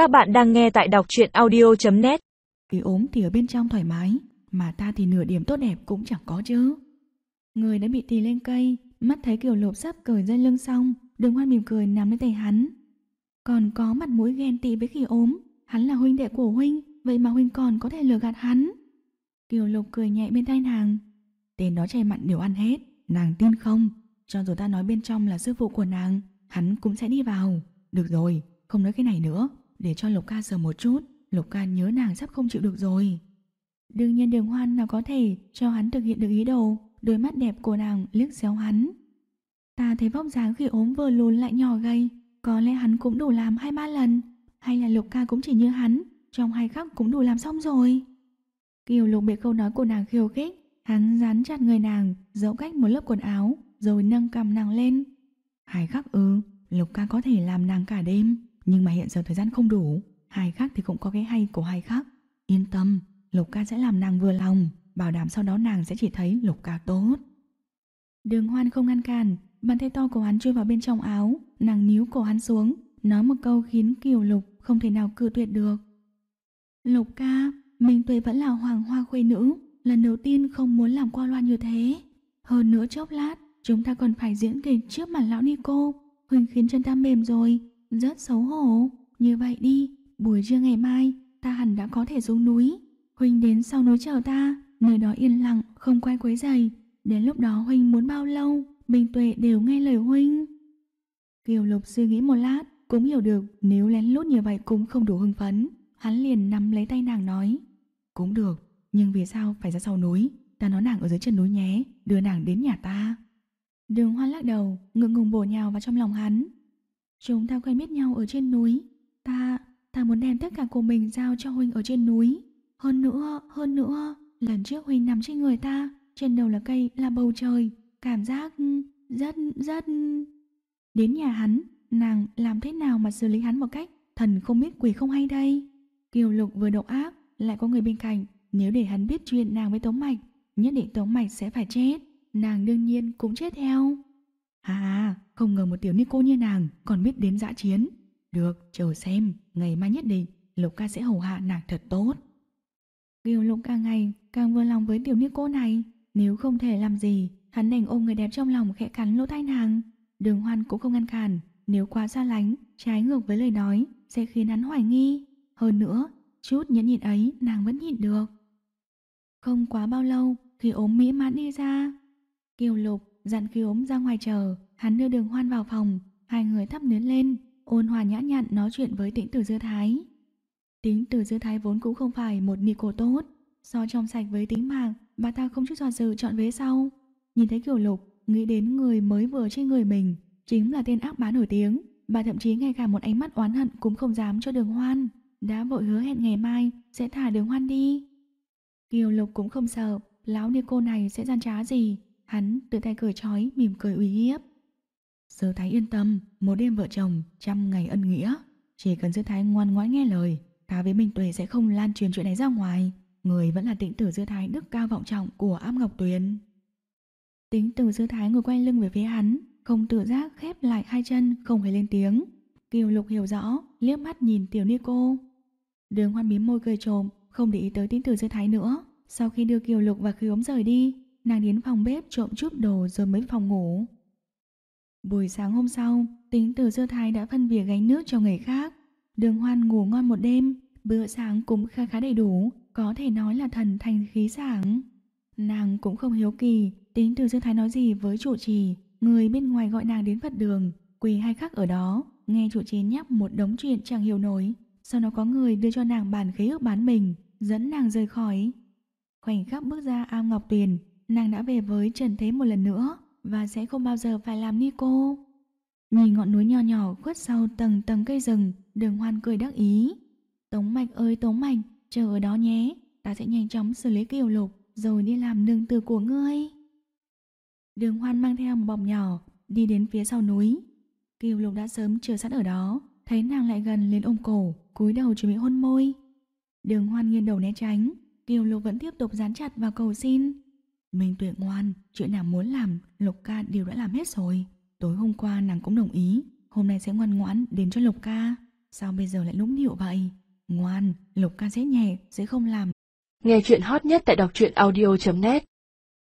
Các bạn đang nghe tại đọc truyện audio.net Thì ốm thì ở bên trong thoải mái Mà ta thì nửa điểm tốt đẹp cũng chẳng có chứ. Người đã bị tì lên cây Mắt thấy kiểu lộp sắp cởi dây lưng xong Đường hoan mỉm cười nắm lấy tay hắn. Còn có mặt mũi ghen tị với khi ốm Hắn là huynh đệ của huynh Vậy mà huynh còn có thể lừa gạt hắn. Kiều lục cười nhẹ bên tai nàng. Tên đó chay mặn đều ăn hết Nàng tin không? Cho dù ta nói bên trong là sư phụ của nàng Hắn cũng sẽ đi vào. Được rồi, không nói cái này nữa. Để cho Lục ca sờ một chút, Lục ca nhớ nàng sắp không chịu được rồi. Đương nhiên đường hoan nào có thể Cho hắn thực hiện được ý đồ, Đôi mắt đẹp của nàng liếc xéo hắn. Ta thấy vóc dáng khi ốm vừa lùn lại nhỏ gầy, Có lẽ hắn cũng đủ làm hai ba lần, Hay là Lục ca cũng chỉ như hắn, Trong hai khắc cũng đủ làm xong rồi. Kiều Lục bị câu nói của nàng khiêu khích, Hắn dán chặt người nàng giấu cách một lớp quần áo, Rồi nâng cầm nàng lên. Hai khắc ư, Lục ca có thể làm nàng cả đêm. Nhưng mà hiện giờ thời gian không đủ. Hai khác thì cũng có cái hay của hai khác. Yên tâm, Lục ca sẽ làm nàng vừa lòng, Bảo đảm sau đó nàng sẽ chỉ thấy lục ca tốt. Đường hoan không ngăn cản, Bàn tay to của hắn chui vào bên trong áo, Nàng níu cổ hắn xuống, Nói một câu khiến kiều lục không thể nào cự tuyệt được. Lục ca, mình tuệ vẫn là hoàng hoa khuê nữ, Lần đầu tiên không muốn làm qua loa như thế. Hơn nữa chốc lát, Chúng ta còn phải diễn kịch trước mặt lão Nico, Huỳnh khiến chân ta mềm rồi. Rất xấu hổ. Như vậy đi Buổi trưa ngày mai Ta hẳn đã có thể xuống núi. Huynh đến sau núi chờ ta Nơi đó yên lặng Không quay quấy giày Đến lúc đó huynh muốn bao lâu Bình tuệ đều nghe lời huynh Kiều Lục suy nghĩ một lát Cũng hiểu được nếu lén lút như vậy cũng không đủ hưng phấn. Hắn liền nắm lấy tay nàng nói Cũng được Nhưng vì sao phải ra sau núi? Ta nói nàng ở dưới chân núi nhé Đưa nàng đến nhà ta. Đường hoan lắc đầu, ngượng ngùng bổ nhào vào trong lòng hắn. Chúng ta quen biết nhau ở trên núi. Ta, ta muốn đem tất cả của mình giao cho Huynh ở trên núi. Hơn nữa, hơn nữa, lần trước Huynh nằm trên người ta, trên đầu là cây, là bầu trời. Cảm giác ừ, rất, rất... Đến nhà hắn, nàng làm thế nào mà xử lý hắn một cách thần không biết quỷ không hay đây? Kiều Lục vừa độc ác, lại có người bên cạnh. Nếu để hắn biết chuyện nàng với Tống Mạch, nhất định Tống Mạch sẽ phải chết nàng đương nhiên cũng chết theo. À, không ngờ một tiểu ni cô như nàng còn biết đến dã chiến. Được, chờ xem, ngày mai nhất định Lục ca sẽ hầu hạ nàng thật tốt. Kiều Lục càng ngày càng vừa lòng với tiểu ni cô này. Nếu không thể làm gì, hắn đành ôm người đẹp trong lòng khẽ cắn lỗ tai nàng. Đường hoan cũng không ngăn cản, nếu quá xa lánh, trái ngược với lời nói, sẽ khiến hắn hoài nghi. Hơn nữa, chút nhẫn nhịn ấy nàng vẫn nhịn được. Không quá bao lâu, khi ốm mỹ mãn đi ra, Kiều Lục dặn Kiều ốm ra ngoài chờ, hắn đưa đường hoan vào phòng, hai người thắp nến lên, ôn hòa nhã nhặn nói chuyện với tĩnh tử dư thái. Tính tử dư thái vốn cũng không phải một nị cổ tốt, so trong sạch với tính mạng, bà ta không chút do dự chọn vế sau. Nhìn thấy Kiều Lục, nghĩ đến người mới vừa trên người mình, chính là tên ác bá nổi tiếng, bà thậm chí ngay cả một ánh mắt oán hận cũng không dám cho đường hoan, đã vội hứa hẹn ngày mai sẽ thả đường hoan đi. Kiều Lục cũng không sợ, lão nico cô này sẽ gian trá gì, Hắn tự tay cởi trói mỉm cười uy hiếp. Sư Thái yên tâm, một đêm vợ chồng, trăm ngày ân nghĩa. Chỉ cần Sư Thái ngoan ngoãn nghe lời, ta với Minh Tuệ sẽ không lan truyền chuyện này ra ngoài. Người vẫn là tĩnh tử Sư Thái đức cao vọng trọng của áp Ngọc Tuyền. Tính từ Sư Thái ngồi quay lưng về phía hắn, không tự giác khép lại hai chân, không hề lên tiếng. Kiều Lục hiểu rõ, liếc mắt nhìn tiểu ni cô. Đường hoan mím môi cười trộm, không để ý tới tính tử Sư Thái nữa. Sau khi đưa Kiều Lục và Khí ốm rời đi, nàng đến phòng bếp trộm chút đồ rồi mới phòng ngủ. Buổi sáng hôm sau, tính từ dưa thái đã phân việc gánh nước cho người khác. Đường hoan ngủ ngon một đêm, bữa sáng cũng khá khá đầy đủ, có thể nói là thần thành khí sảng. Nàng cũng không hiếu kỳ, tính từ dưa thái nói gì với chủ trì, người bên ngoài gọi nàng đến Phật đường, quỳ hai khắc ở đó, nghe chủ trì nhắc một đống chuyện chẳng hiểu nổi. Sau đó có người đưa cho nàng bản khế ước bán mình, dẫn nàng rời khỏi. Khoảnh khắc bước ra am ngọc tuyền, nàng đã về với Trần Thế một lần nữa và sẽ không bao giờ phải làm ni cô. Nhìn ngọn núi nhỏ nhỏ khuất sau tầng tầng cây rừng, đường hoan cười đắc ý. Tống Mạch ơi Tống Mạch, chờ ở đó nhé, ta sẽ nhanh chóng xử lý kiều lục rồi đi làm nương tử của ngươi. Đường hoan mang theo một bọc nhỏ, đi đến phía sau núi. Kiều lục đã sớm chờ sẵn ở đó, thấy nàng lại gần liền ôm cổ, cúi đầu chuẩn bị hôn môi. Đường hoan nghiêng đầu né tránh, Kiều lục vẫn tiếp tục dán chặt vào cầu xin. Minh Tuệ ngoan, chuyện nào muốn làm, Lục ca đều đã làm hết rồi. Tối hôm qua nàng cũng đồng ý, hôm nay sẽ ngoan ngoãn đến cho Lục ca. Sao bây giờ lại nũng nịu vậy? Ngoan, Lục ca sẽ nhẹ, sẽ không làm. Nghe chuyện hot nhất tại đọc truyện audio.net